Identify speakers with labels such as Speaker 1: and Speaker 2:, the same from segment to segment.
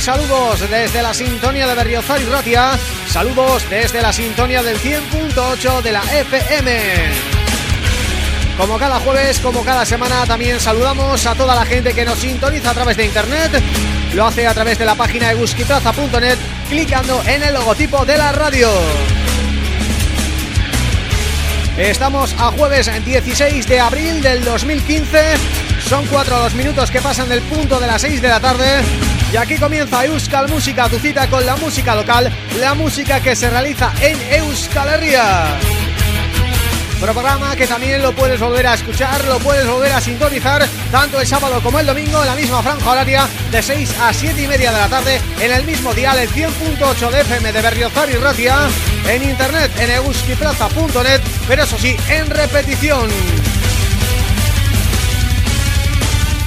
Speaker 1: Saludos desde la sintonía de Berriozar y Saludos desde la sintonía del 100.8 de la FM Como cada jueves, como cada semana También saludamos a toda la gente que nos sintoniza a través de internet. Lo hace a través de la página de buskiplaza.net Clicando en el logotipo de la radio. Estamos a jueves 16 de abril del 2015 Son cuatro los minutos que pasan del punto de las 6 de la tarde y aquí comienza Euskal Música, tu cita con la música local, la música que se realiza en Euskal Herria. Programa que también lo puedes volver a escuchar, lo puedes volver a sintonizar tanto el sábado como el domingo en la misma franja horaria de 6 a 7 y media de la tarde en el mismo dial, el 100.8 de FM de Berriozar y Ratia, en internet en euskiplaza.net, pero eso sí, en repetición.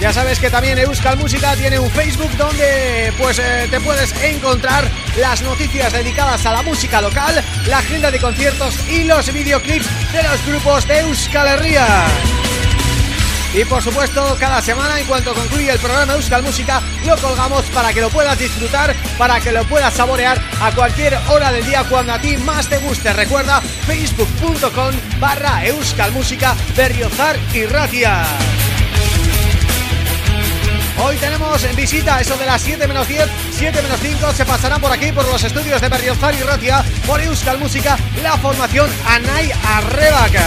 Speaker 1: Ya sabes que también Euskal Música tiene un Facebook donde pues eh, te puedes encontrar las noticias dedicadas a la música local, la agenda de conciertos y los videoclips de los grupos de Euskal Herria. y por supuesto cada semana en cuanto concluye el programa Euskal Música lo colgamos para que lo puedas disfrutar, para que lo puedas saborear a cualquier hora del día cuando a ti más te guste. Recuerda facebook.com barra Euskal Música Berriozar y Ratia. Hoy tenemos en visita eso de las 7 menos 10, 7 menos 5 Se pasarán por aquí, por los estudios de Berriozar y Ratia Por Euskal Música, la formación Anay Arrebaca.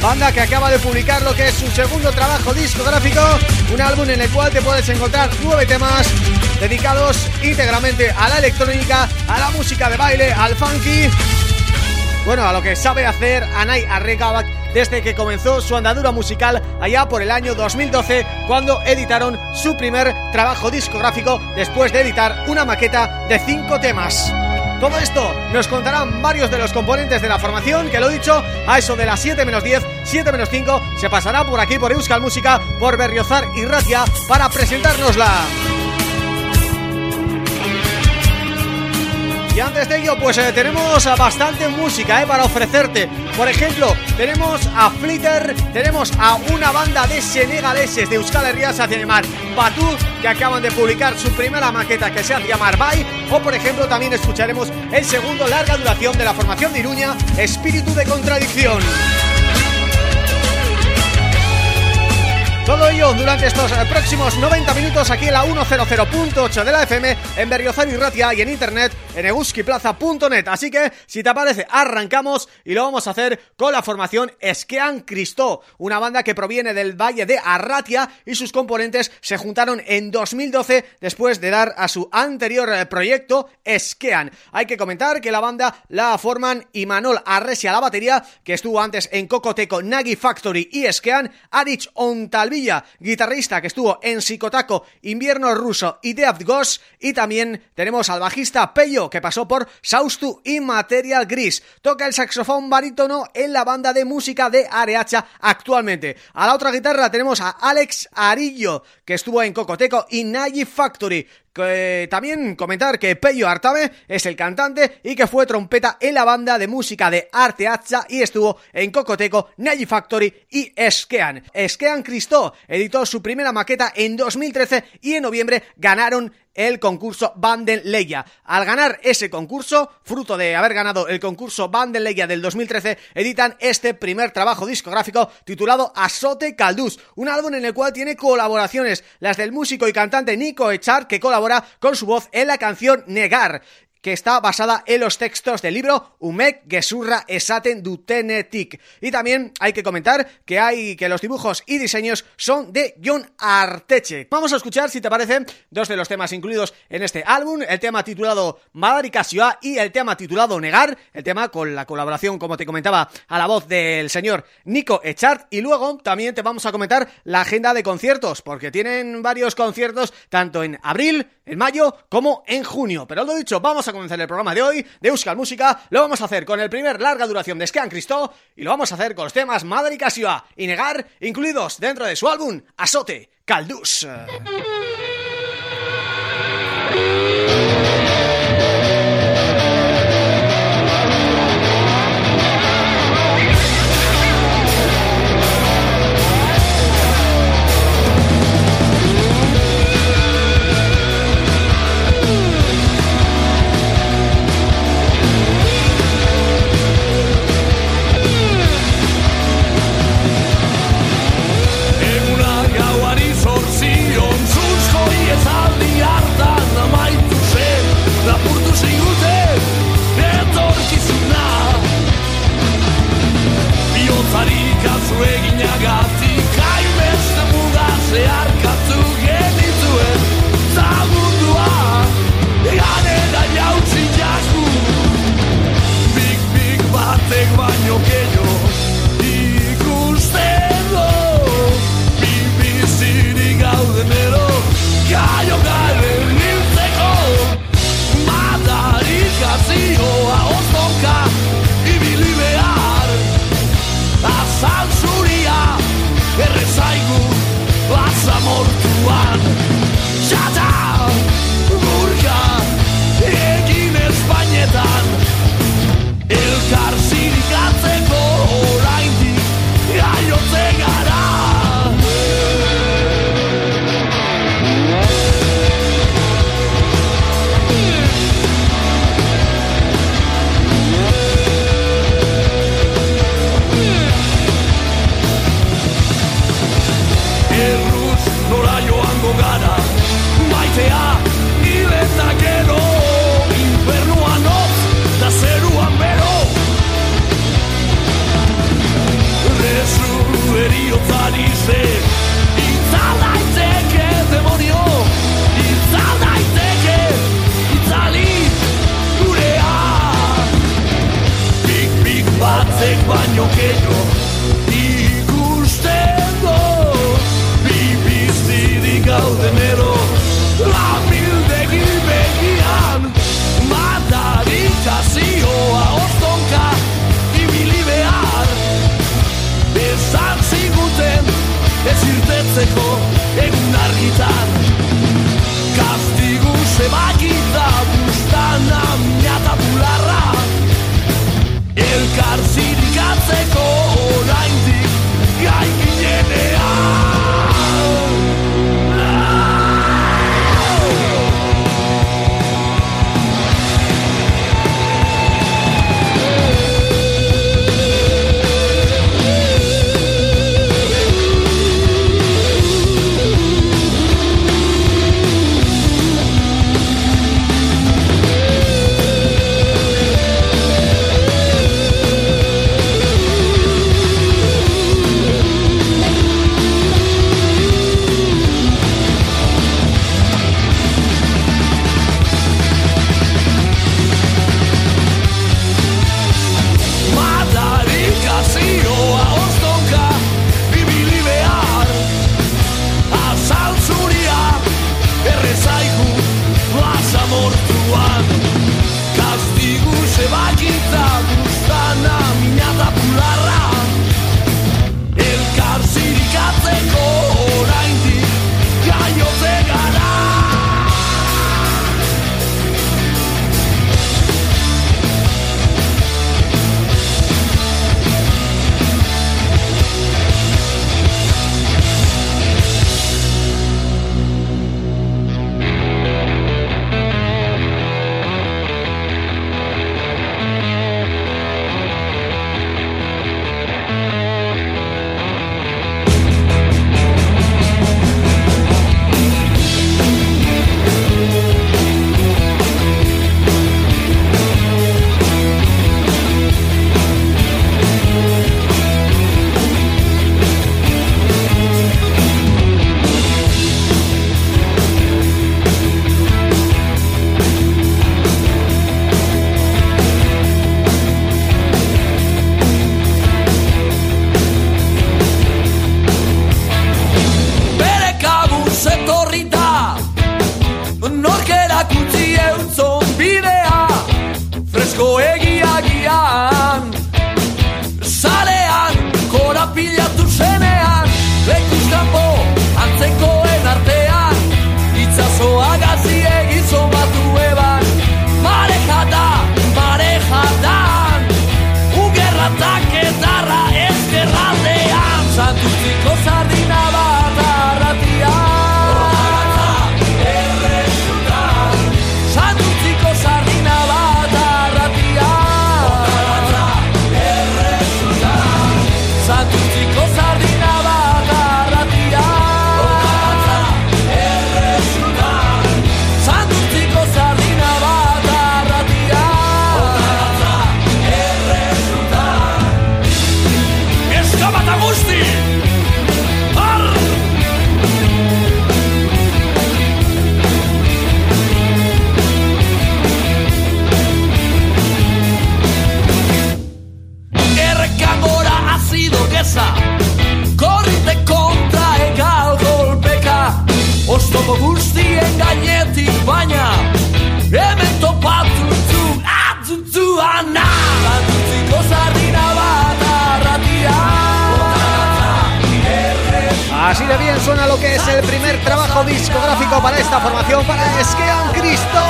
Speaker 1: Banda que acaba de publicar lo que es su segundo trabajo discográfico Un álbum en el cual te puedes encontrar nueve temas Dedicados íntegramente a la electrónica, a la música de baile, al funky Bueno, a lo que sabe hacer Anay Arrebaca desde que comenzó su andadura musical allá por el año 2012 cuando editaron su primer trabajo discográfico después de editar una maqueta de cinco temas. Todo esto nos contarán varios de los componentes de la formación que lo he dicho, a eso de las 7 menos 10, 7 menos 5 se pasará por aquí por Euskal Música, por Berriozar y Ratia para presentárnosla. Y antes de ello, pues eh, tenemos bastante música eh, para ofrecerte. Por ejemplo, tenemos a Flitter, tenemos a una banda de senegaleses de Euskal Herria, se hace llamar Batú, que acaban de publicar su primera maqueta que se hace llamar Bye. O por ejemplo, también escucharemos el segundo larga duración de la formación de Iruña, Espíritu de Contradicción. Todo ello durante estos eh, próximos 90 minutos aquí en la 100.8 de la FM, en Berriozar y Ratia y en internet en eguskiplaza.net. Así que, si te parece, arrancamos y lo vamos a hacer con la formación Esquean Cristó, una banda que proviene del Valle de Arratia y sus componentes se juntaron en 2012 después de dar a su anterior eh, proyecto Esquean. Hay que comentar que la banda la forman Imanol Arresia a la batería, que estuvo antes en Cocoteco, Nagi Factory y Esquean, Arich Ontalvi guitarrista que estuvo en Psicotaco, Invierno Ruso y Death Ghost y también tenemos al bajista Peyo que pasó por Saustu y Material Gris. Toca el saxofón barítono en la banda de música de Areacha actualmente. A la otra guitarra tenemos a Alex Arillo que estuvo en Cocoteco y Nagi Factory también comentar que Peyo Artabe es el cantante y que fue trompeta en la banda de música de Arte Hacha y estuvo en Cocoteco, Nagi Factory y Eskean. Eskean Cristo editó su primera maqueta en 2013 y en noviembre ganaron el concurso Leia. Al ganar ese concurso, fruto de haber ganado el concurso Leia del 2013, editan este primer trabajo discográfico titulado Asote Caldús, un álbum en el cual tiene colaboraciones, las del músico y cantante Nico Echar, que colabora con su voz en la canción Negar que está basada en los textos del libro Umek Gesurra Esaten Dutenetik. Y también hay que comentar que hay que los dibujos y diseños son de John Arteche. Vamos a escuchar, si te parece, dos de los temas incluidos en este álbum, el tema titulado Madarikasioa y el tema titulado Negar, el tema con la colaboración, como te comentaba, a la voz del señor Nico Echart, y luego también te vamos a comentar la agenda de conciertos, porque tienen varios conciertos tanto en abril, en mayo, como en junio. Pero lo dicho, vamos a a comenzar el programa de hoy de Euskal Música. Lo vamos a hacer con el primer larga duración de Scan Cristo y lo vamos a hacer con los temas Madre y Casioa y Negar, incluidos dentro de su álbum Asote Caldus.
Speaker 2: zantzuria Errezaigu plaza mortuan Di zalaitek etemonio Di zalaitek Di zalit Tous les ha Big big 20 de givean mata eta es irtetzeko
Speaker 1: lo que es el primer trabajo discográfico para esta formación, para Esquean Cristo.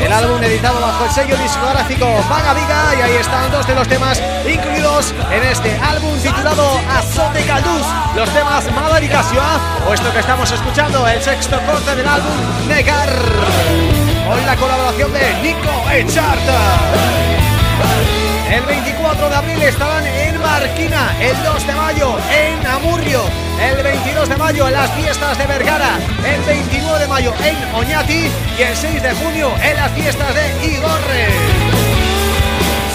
Speaker 1: El álbum editado bajo el sello discográfico Vaga Viga y ahí están dos de los temas incluidos en este álbum titulado Azote Calduz, los temas Madar y Casioa, o esto que estamos escuchando, el sexto corte del álbum Negar. Hoy la colaboración de Nico Echarta. El 24 de abril estarán en Marquina, el 2 de mayo en Amurrio, el 22 de mayo en las fiestas de Vergara, el 29 de mayo en Oñati y el 6 de junio en las fiestas de Igorre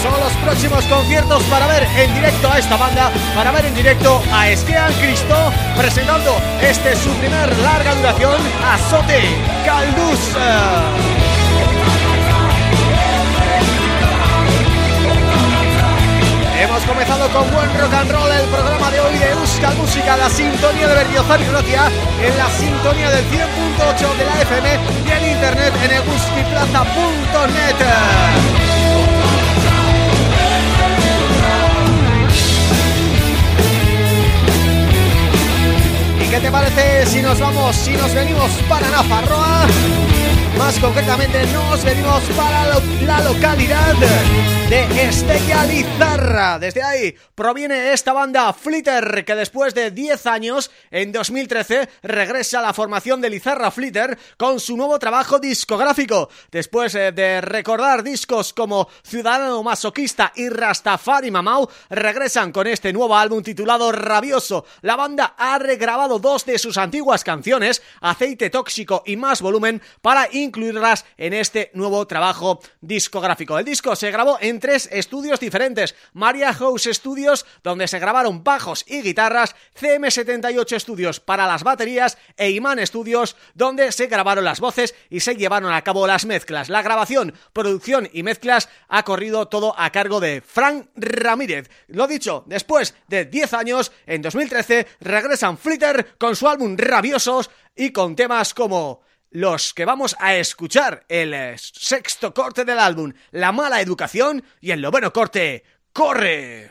Speaker 1: son los próximos conciertos para ver en directo a esta banda, para ver en directo a Esteban Cristo presentando este su primer larga duración, Azote Caldus. Hemos comenzado con buen rock and roll el programa de hoy de Euskal Música, la sintonía de Berriozar y en la sintonía del 100.8 de la FM y en internet en euskiplaza.net. ¿Qué te parece si nos vamos, si nos venimos para Nafarroa? Más concretamente nos venimos para la localidad de Estella Lizarra. Desde ahí proviene esta banda Flitter que después de 10 años, en 2013, regresa a la formación de Lizarra Flitter con su nuevo trabajo discográfico. Después eh, de recordar discos como Ciudadano Masoquista y Rastafari Mamau, regresan con este nuevo álbum titulado Rabioso. La banda ha regrabado dos de sus antiguas canciones, Aceite Tóxico y Más Volumen, para incluirlas en este nuevo trabajo discográfico. El disco se grabó en tres estudios diferentes, Maria House Studios, donde se grabaron bajos y guitarras, CM78 Studios para las baterías e Iman Studios, donde se grabaron las voces y se llevaron a cabo las mezclas. La grabación, producción y mezclas ha corrido todo a cargo de Frank Ramírez. Lo dicho, después de 10 años, en 2013, regresan Flitter con su álbum Rabiosos y con temas como los que vamos a escuchar el eh, sexto corte del álbum La mala educación y el noveno corte ¡Corre!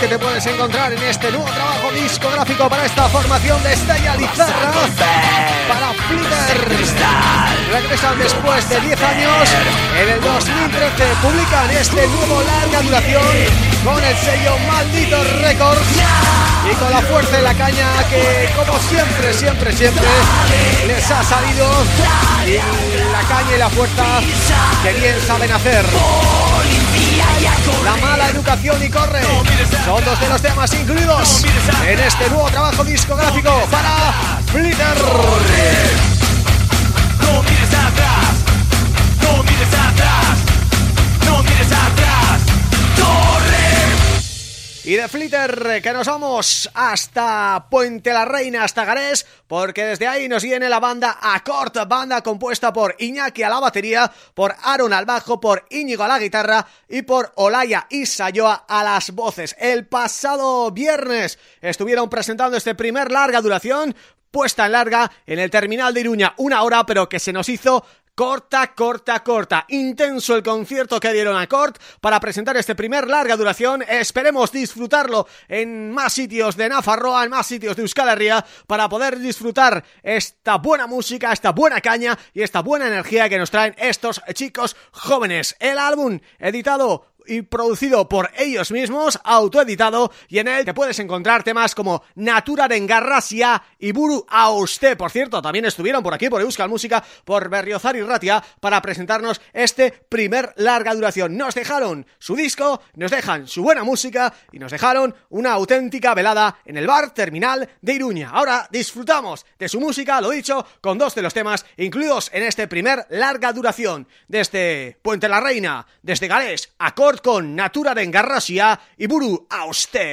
Speaker 2: que te
Speaker 1: puedes encontrar publican este nuevo larga duración con el sello Malditos Records y con la fuerza de la caña que como siempre, siempre, siempre les ha salido y la caña y la fuerza que bien saben hacer. La mala educación y corre son dos de los temas incluidos en este nuevo trabajo discográfico para Flitter. Flitter que nos vamos hasta Puente la Reina, hasta Garés, porque desde ahí nos viene la banda Acort, banda compuesta por Iñaki a la batería, por Aaron al bajo, por Íñigo a la guitarra y por Olaya y Sayoa a las voces. El pasado viernes estuvieron presentando este primer larga duración, puesta en larga en el terminal de Iruña, una hora, pero que se nos hizo corta, corta, corta. Intenso el concierto que dieron a Cort para presentar este primer larga duración. Esperemos disfrutarlo en más sitios de Nafarroa, en más sitios de Euskal Herria, para poder disfrutar esta buena música, esta buena caña y esta buena energía que nos traen estos chicos jóvenes. El álbum editado y producido por ellos mismos, autoeditado, y en él te puedes encontrar temas como Natura de Engarrasia y Buru Auste. Por cierto, también estuvieron por aquí, por Euskal Música, por Berriozar y Ratia, para presentarnos este primer larga duración. Nos dejaron su disco, nos dejan su buena música y nos dejaron una auténtica velada en el bar terminal de Iruña. Ahora disfrutamos de su música, lo dicho, con dos de los temas incluidos en este primer larga duración. Desde Puente la Reina, desde Galés, Acor con gaurko naturaren garrasia iburu hauste.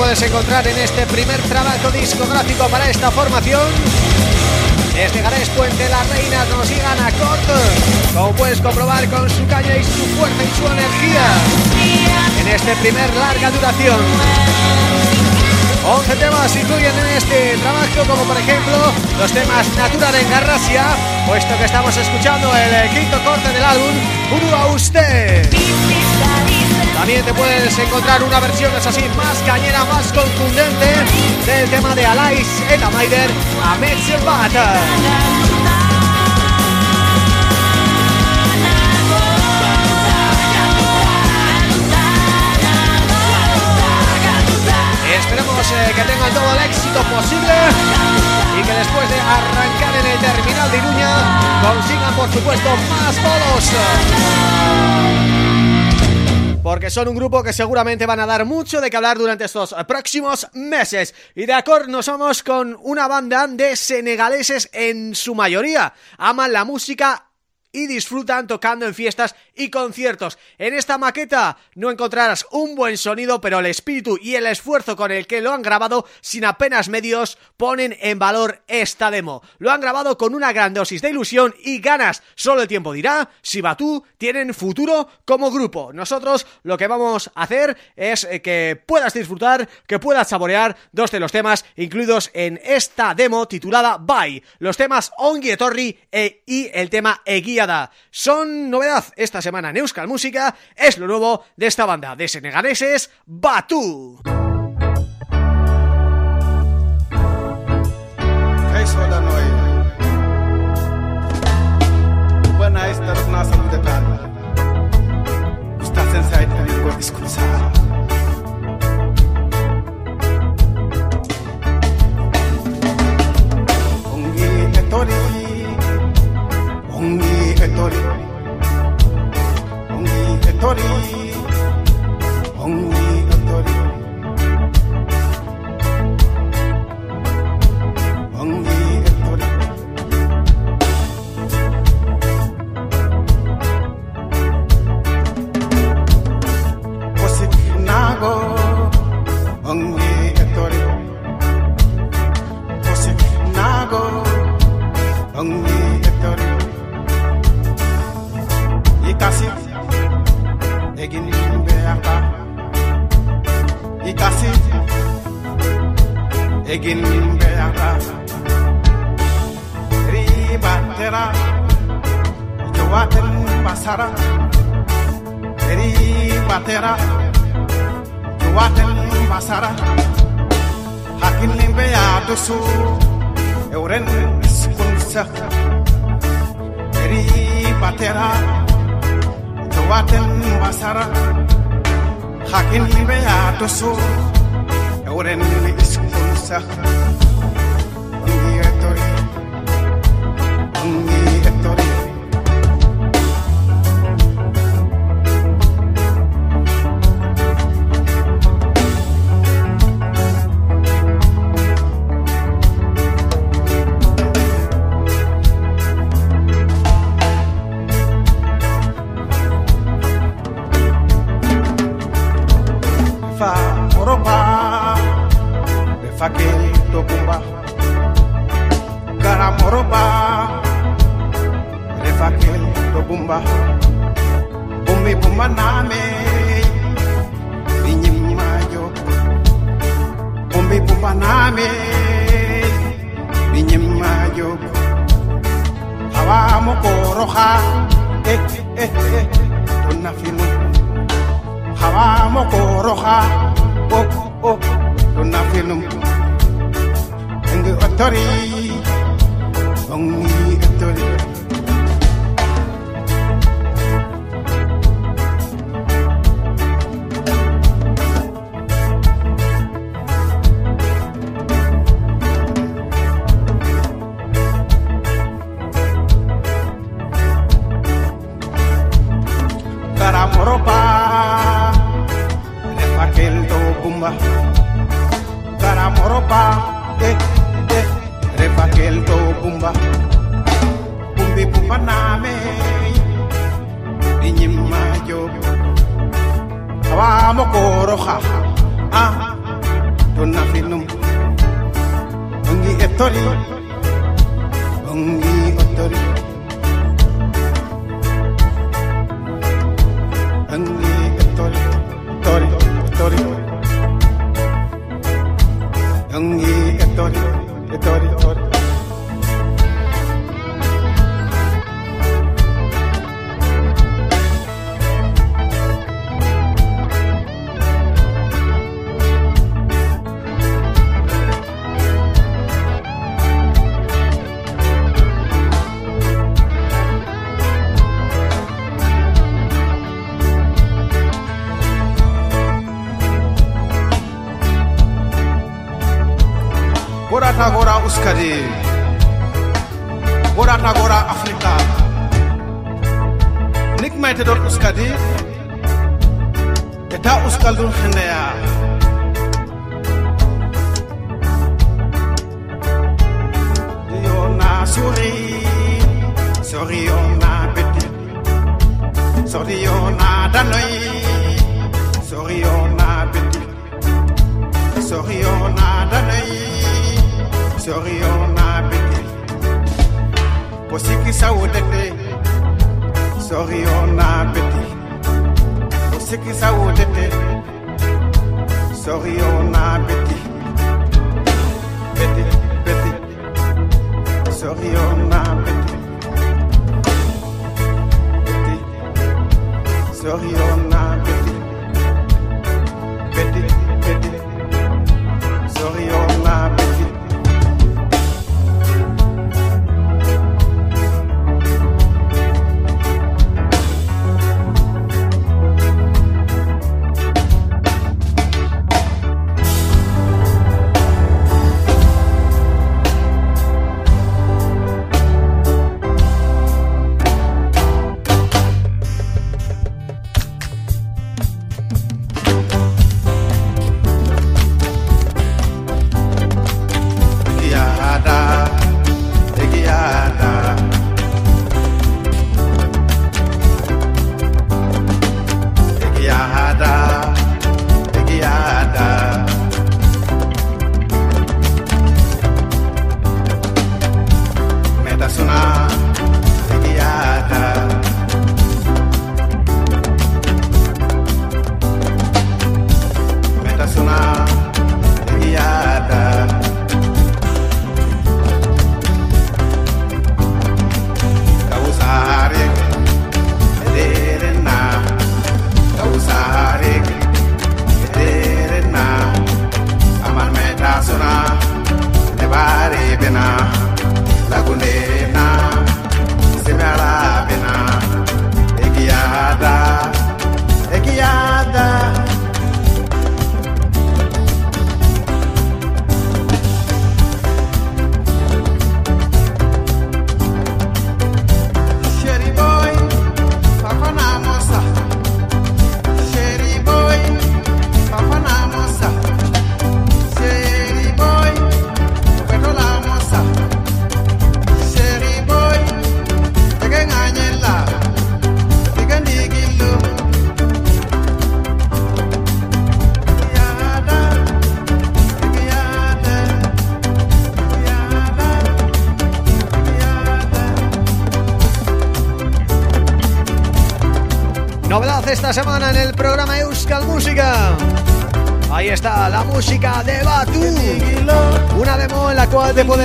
Speaker 1: Puedes encontrar en este primer trabajo discográfico para esta formación. Desde Gares Puente las Reinas nos llegan a corto. Como puedes comprobar con su caña y su fuerza y su energía. En este primer larga duración. 11 temas incluyen en este trabajo como por ejemplo los temas Natura de Engarrasia puesto que estamos escuchando el quinto corte del álbum Uru a usted también te puedes encontrar una versión, es así, más cañera, más contundente del tema de Alais Eta Maider a Bata. Esperemos eh, que tengan todo el éxito posible y que después de arrancar en el terminal de Iruña consigan por supuesto más bolos porque son un grupo que seguramente van a dar mucho de que hablar durante estos próximos meses. Y de acuerdo, nos vamos con una banda de senegaleses en su mayoría. Aman la música y disfrutan tocando en fiestas y conciertos. En esta maqueta no encontrarás un buen sonido, pero el espíritu y el esfuerzo con el que lo han grabado sin apenas medios ponen en valor esta demo. Lo han grabado con una gran dosis de ilusión y ganas. Solo el tiempo dirá si Batú tienen futuro como grupo. Nosotros lo que vamos a hacer es eh, que puedas disfrutar, que puedas saborear dos de los temas incluidos en esta demo titulada Bye. Los temas Ongi Etorri e, y el tema Eguía son novedad esta semana en Euskal Música, es lo nuevo de esta banda de senegaleses, Batu.
Speaker 3: Tori Ongi Tori Ongi gini kumbe akpa ikasi egini kumbe basara riba tera. Jawaten basara hakilimbe ya dusu euren sukunsa riba tera waten basara,
Speaker 4: hakin himɓe yaatoso e
Speaker 3: wuren mine iskol sa on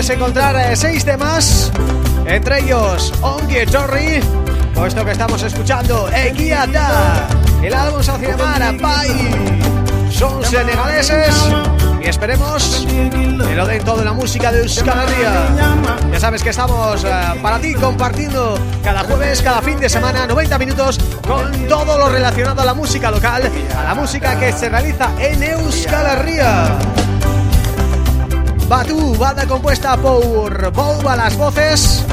Speaker 3: puedes encontrar eh, seis temas Entre ellos, Ongi Torri Puesto que estamos escuchando Eguiata El álbum llamar Pai Son senegaleses Y esperemos que lo den todo en la música de Euskal Herria ya sabes que estamos eh, para ti compartiendo cada jueves, cada fin de semana, 90 minutos con todo lo relacionado a la música local, a la música que se realiza en Euskal Herria. Batu, banda compuesta por Bob a las voces,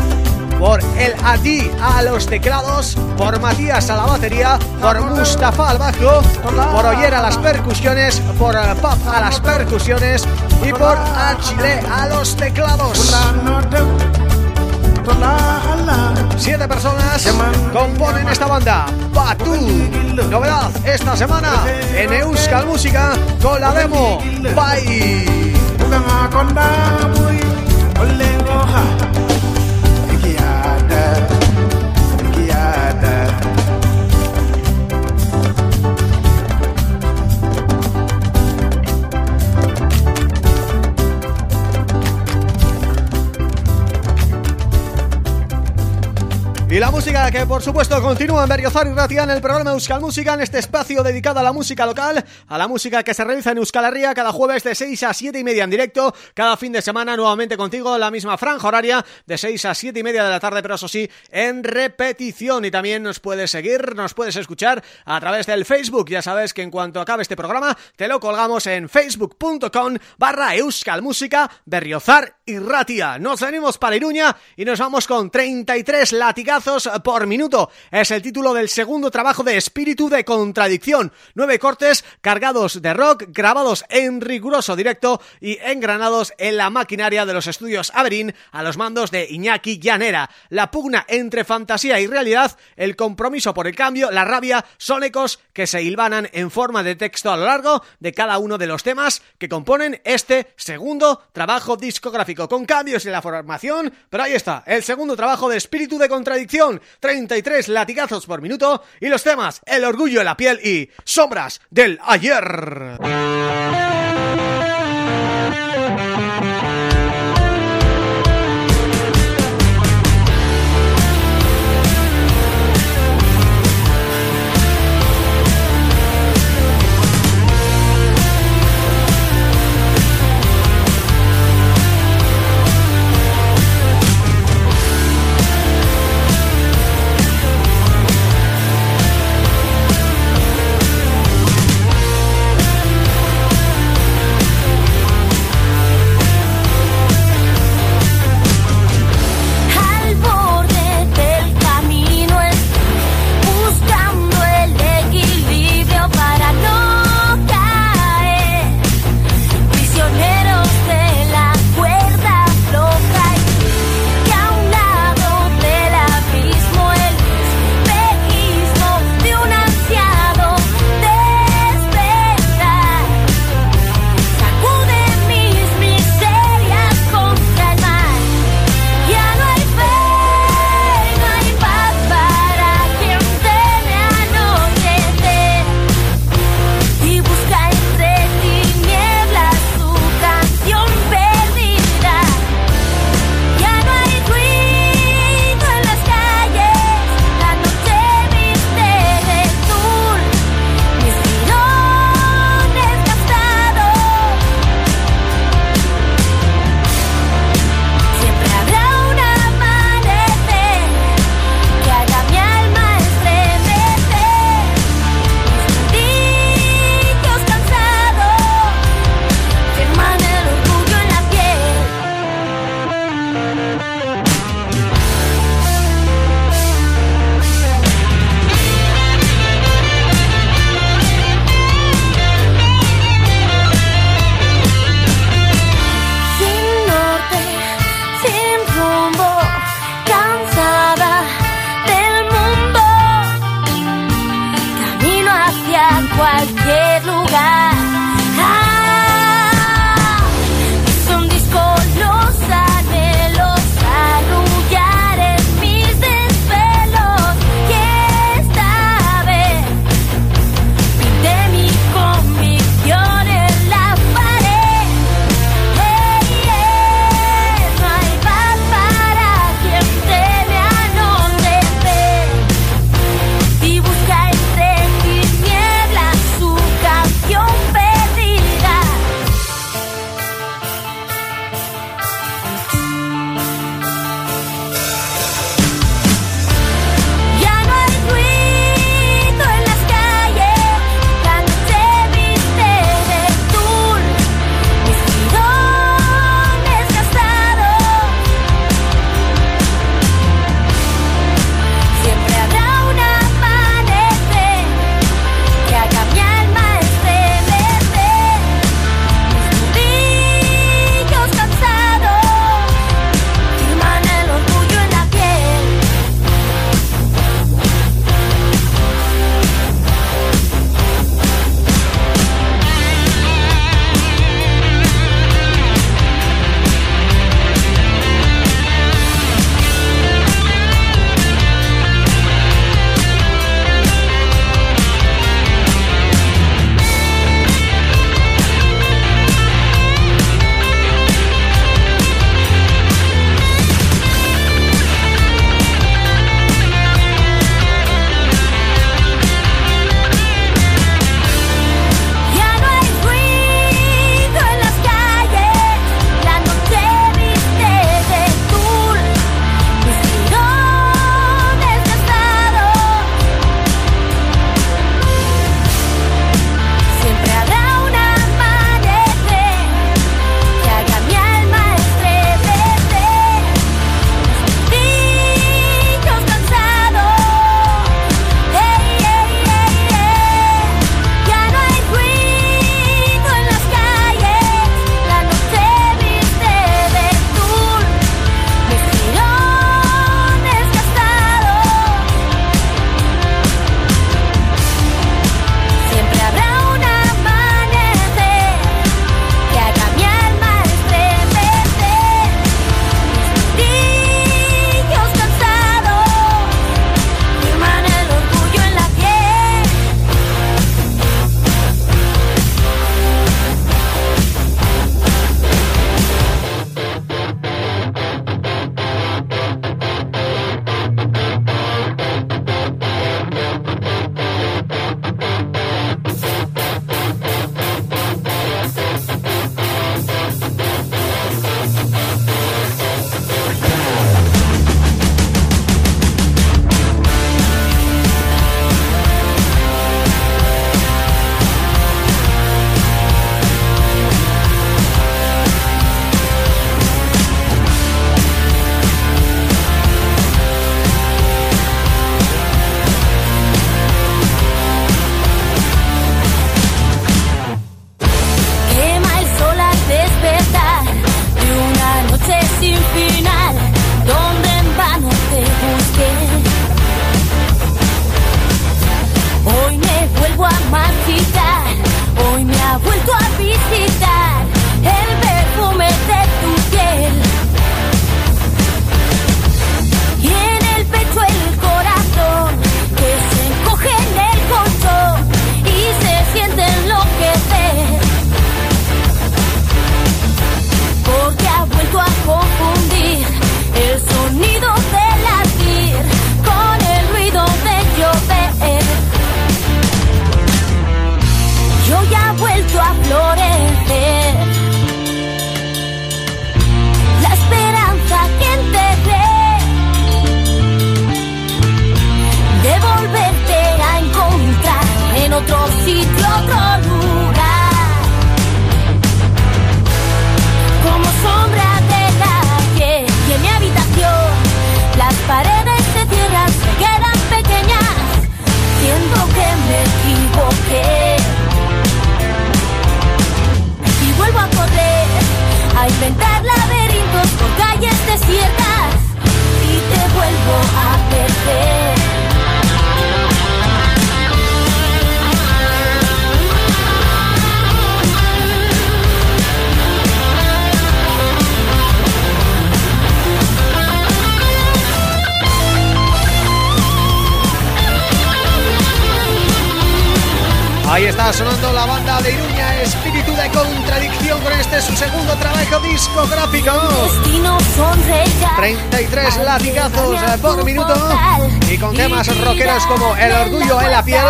Speaker 3: por el Adi a los teclados, por Matías a la batería, por Mustafa al bajo, por Oyer a las percusiones, por Pap a las percusiones y por Achille a los teclados. 7
Speaker 1: siete personas componen esta banda, Batu. Novedad esta semana en Euskal Música con la demo Bye. banga konda bui ole roha. La música que por supuesto continúa en Berriozar y Ratia en el programa Euskal Música en este espacio dedicado a la música local, a la música que se realiza en Euskal Herria cada jueves de 6 a 7 y media en directo, cada fin de semana nuevamente contigo la misma franja horaria de 6 a 7 y media de la tarde, pero eso sí, en repetición. Y también nos puedes seguir, nos puedes escuchar a través del Facebook, ya sabes que en cuanto acabe este programa te lo colgamos en facebook.com barra Euskal Música Berriozar y Ratia. Nos venimos para Iruña y nos vamos con 33 latigazos por minuto. Es el título del segundo trabajo de Espíritu de Contradicción. Nueve cortes cargados de rock, grabados en riguroso directo y engranados en la maquinaria de los estudios Averín a los mandos de Iñaki Llanera. La pugna entre fantasía y realidad, el compromiso por el cambio, la rabia, son ecos que se hilvanan en forma de texto a lo largo de cada uno de los temas que componen este segundo trabajo discográfico, con cambios en la formación, pero ahí está, el segundo trabajo de Espíritu de Contradicción 33 latigazos por minuto y los temas El orgullo en la piel y Sombras del ayer. Ahí está sonando la banda de Iruña Espíritu de Contradicción con este su segundo trabajo discográfico. 33 latigazos por minuto. y con temas rockeros como El Orgullo en la Piel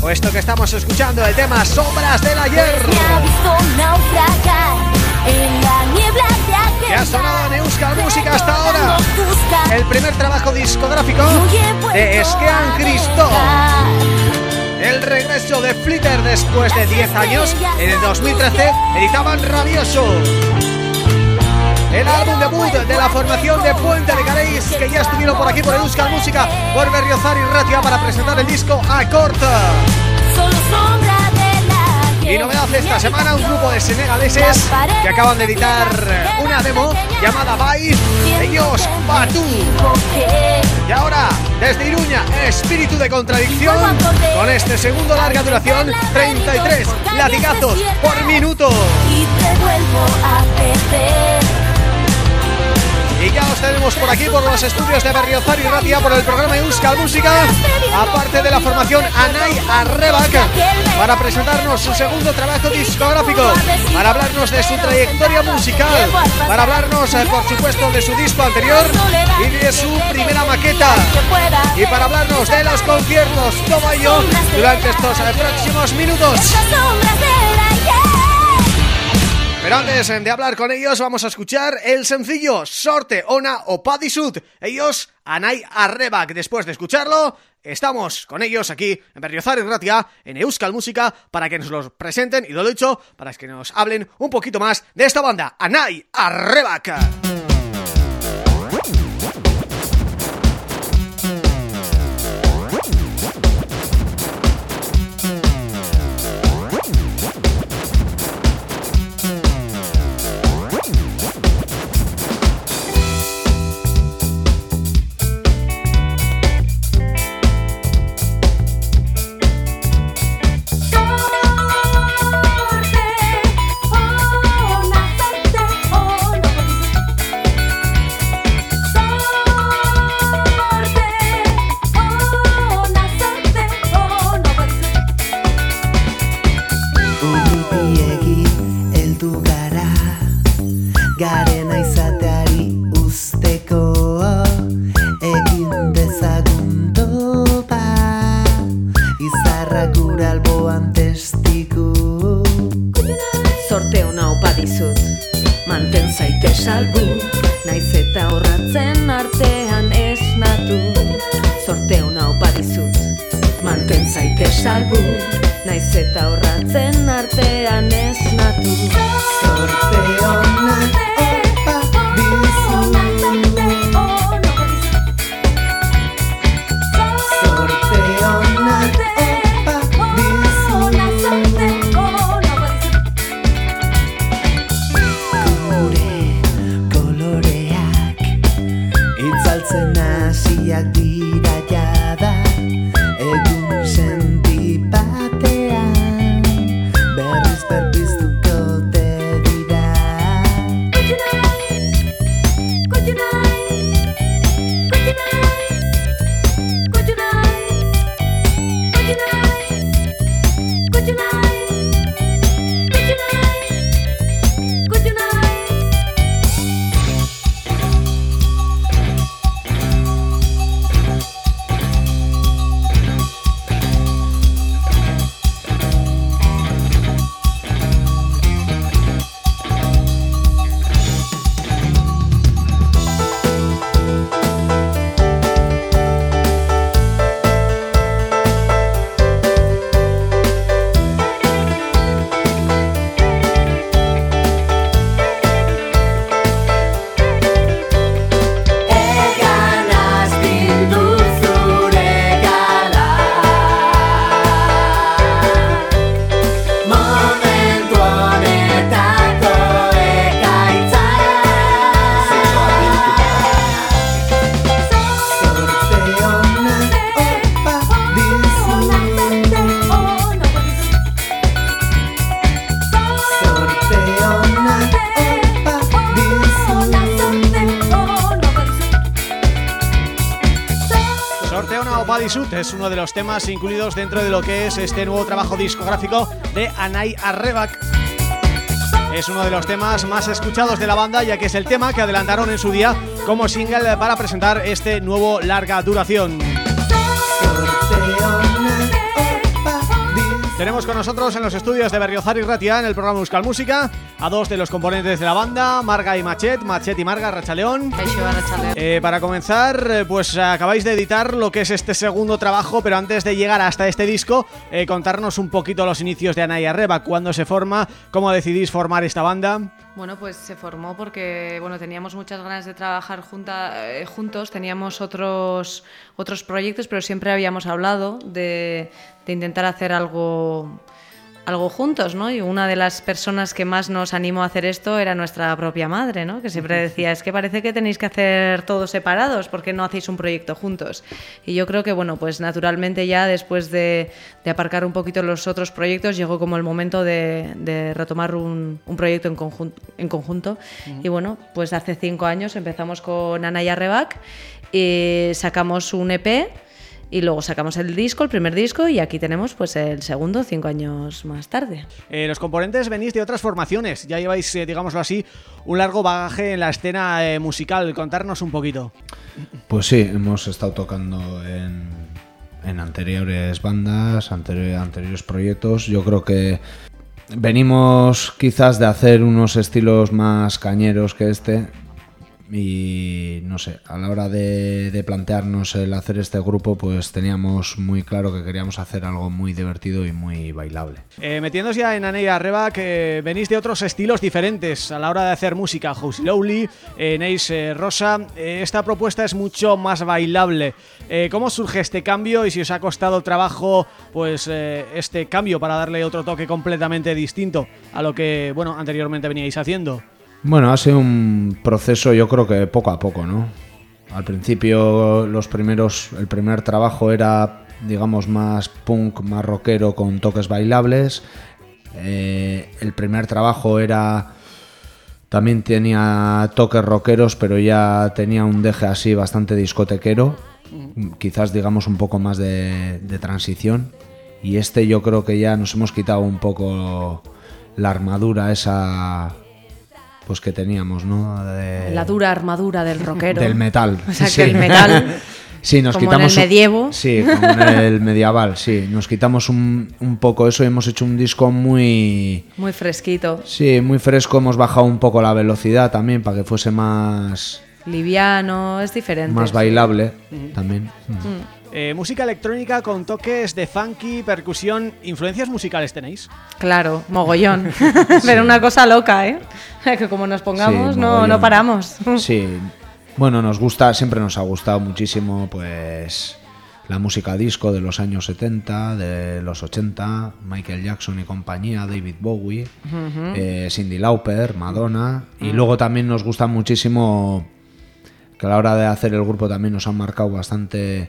Speaker 1: o esto que estamos escuchando, el tema Sombras del Ayer. que ha sonado en Euskal Música hasta ahora. el primer trabajo discográfico de Esquean Cristo el regreso de Flitter después de 10 años. En el 2013 editaban Rabioso el álbum debut de la formación de Puente de Caréis que ya estuvieron por aquí por Euskal Música por Berriozar y Ratia para presentar el disco A Corta y novedad esta semana, un grupo de senegaleses que acaban de editar una demo llamada Bye, ellos Batu. Y ahora, desde Iruña, Espíritu de Contradicción, con este segundo larga duración, 33 latigazos por minuto. Y te vuelvo a perder. Y ya os tenemos por aquí, por los estudios de Berriozar y Ratia, por el programa Euskal Música, aparte de la formación Anay Arrebak, para presentarnos su segundo trabajo discográfico, para hablarnos de su trayectoria musical, para hablarnos, eh, por supuesto, de su disco anterior y de su primera maqueta, y para hablarnos de los conciertos, todo ello, durante estos eh, próximos minutos. Pero antes de hablar con ellos vamos a escuchar el sencillo Sorte Ona o Padisut. Ellos, Anay Arrebak. Después de escucharlo, estamos con ellos aquí en Berriozar y en Euskal Música, para que nos los presenten y lo dicho, para que nos hablen un poquito más de esta banda, Anay Arrebak. gure alboan testiku Zorte hona
Speaker 5: opa dizut, manten zaite salbu. Naiz eta horratzen artean esnatu. Zorte hona opa dizut, manten zaite salbu. Naiz eta horratzen artean esnatu.
Speaker 6: Zorte hona
Speaker 1: temas incluidos dentro de lo que es este nuevo trabajo discográfico de Anay Arrebak. Es uno de los temas más escuchados de la banda ya que es el tema que adelantaron en su día como single para presentar este nuevo larga duración. Tenemos con nosotros en los estudios de Berriozar y Ratia en el programa Euskal Música a dos de los componentes de la banda, Marga y Machet, Machet y Marga, Rachaleón. Eh, para comenzar, pues acabáis de editar lo que es este segundo trabajo, pero antes de llegar hasta este disco, eh, contarnos un poquito los inicios de Anaya Reba, cuándo se forma, cómo decidís formar esta banda.
Speaker 5: Bueno, pues se formó porque bueno teníamos muchas ganas de trabajar junta, eh, juntos, teníamos otros otros proyectos, pero siempre habíamos hablado de, de intentar hacer algo algo juntos, ¿no? Y una de las personas que más nos animó a hacer esto era nuestra propia madre, ¿no? Que siempre decía, es que parece que tenéis que hacer todos separados, ¿por qué no hacéis un proyecto juntos? Y yo creo que, bueno, pues naturalmente ya después de, de aparcar un poquito los otros proyectos, llegó como el momento de, de retomar un, un, proyecto en, conjun en conjunto. Uh -huh. Y bueno, pues hace cinco años empezamos con Anaya Rebac y sacamos un EP y luego sacamos el disco, el primer disco y aquí tenemos pues el segundo cinco años más tarde.
Speaker 1: Eh, los componentes venís de otras formaciones, ya lleváis, eh, digámoslo así, un largo bagaje en la escena eh, musical, contarnos un poquito.
Speaker 7: Pues sí, hemos estado tocando en, en anteriores bandas, anterior, anteriores proyectos, yo creo que venimos quizás de hacer unos estilos más cañeros que este, y no sé, a la hora de, plantearnos el hacer este grupo pues teníamos muy claro que queríamos hacer algo muy divertido y muy bailable.
Speaker 1: Eh, metiéndonos ya en Aneia Reba que venís de otros estilos diferentes a la hora de hacer música, House Lowly, eh, eh, Rosa, eh, esta propuesta es mucho más bailable. Eh, ¿Cómo surge este cambio y si os ha costado trabajo pues este cambio para darle otro toque completamente distinto a lo que bueno anteriormente veníais haciendo?
Speaker 7: Bueno, ha sido un proceso yo creo que poco a poco, ¿no? Al principio los primeros, el primer trabajo era digamos más punk, más rockero con toques bailables. Eh, el primer trabajo era también tenía toques rockeros, pero ya tenía un deje así bastante discotequero, quizás digamos un poco más de, de transición. Y este yo creo que ya nos hemos quitado un poco la armadura esa pues que teníamos, ¿no? De...
Speaker 5: La dura armadura del rockero.
Speaker 7: Del metal.
Speaker 5: O sea, sí. que el metal...
Speaker 7: Sí, nos
Speaker 5: como
Speaker 7: quitamos
Speaker 5: en el medievo.
Speaker 7: Sí, como en el medieval, sí. Nos quitamos un, un, poco eso y hemos hecho un disco muy...
Speaker 5: Muy fresquito.
Speaker 7: Sí, muy fresco. Hemos bajado un poco la velocidad también para que fuese más...
Speaker 5: Liviano, es diferente.
Speaker 7: Más bailable sí. también.
Speaker 1: Mm. Eh, música electrónica con toques de funky, percusión. ¿Influencias musicales tenéis?
Speaker 5: Claro, mogollón. Pero una cosa loca, ¿eh? Que como nos pongamos sí, no, no paramos.
Speaker 7: Sí, bueno, nos gusta, siempre nos ha gustado muchísimo, pues la música disco de los años 70, de los 80, Michael Jackson y compañía, David Bowie, uh -huh. eh, Cindy Lauper, Madonna, uh -huh. y luego también nos gusta muchísimo que a la hora de hacer el grupo también nos han marcado bastante